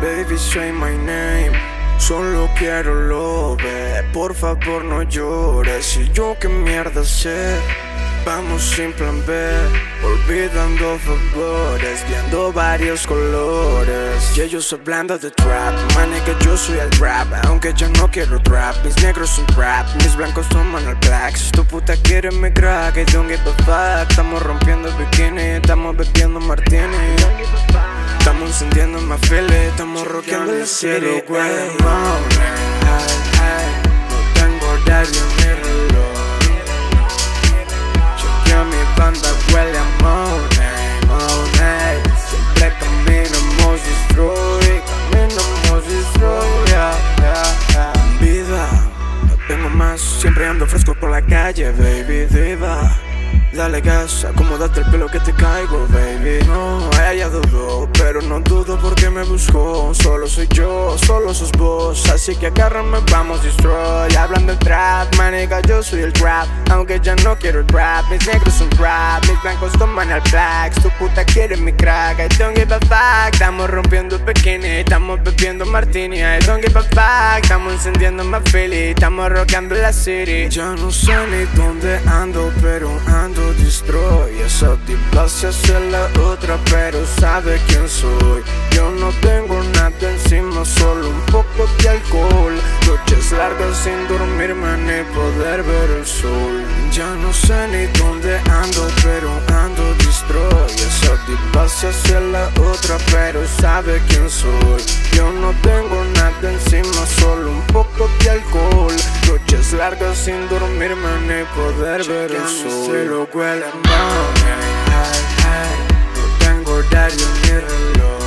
baby, say my name. Solo quiero lo ve, por favor no llores. Y yo qué mierda sé. Vamos sin plan B, olvidando favores, viendo varios colores. Y ellos hablando de trap, man, que yo soy el rap. Aunque yo no quiero trap, mis negros son rap, mis blancos toman el black. Si tu puta quiere mi crack, I don't give a fuck. Estamos rompiendo la city. Hey, no tengo horario ni reloj. Chequea mi banda, huele a money, money. Siempre caminamos destroy, caminamos destroy, yeah, yeah, yeah. Vida, no tengo más, siempre ando fresco por la calle, baby diva. Dale gas, acomódate el pelo que te caigo, baby. No, pero no dudo porque me buscó. Solo soy yo, solo sos vos. Así que agárrame, vamos, destroy. Hablando del trap, maniga, yo soy el trap. Aunque ya no quiero el rap, mis negros son rap. Mis blancos toman el black. Tu puta quiere mi crack, I don't give a fuck. Estamos rompiendo bikini, estamos bebiendo martini. I don't give a fuck. Estamos encendiendo más Philly, estamos rockeando la city. Ya no sé ni dónde ando, pero ando destroy Esa tipa se hace la sabe quién soy. Yo no tengo nada encima, solo un poco de alcohol. Noches largas sin dormirme ni poder ver el sol. Ya no sé ni dónde ando pero ando destroy. Esa tipa se hace la otra pero sabe quién soy. Yo no tengo nada encima, solo un poco de alcohol. Noches largas sin dormirme ni poder ver el sol. Se lo huele mal diario mi reloj.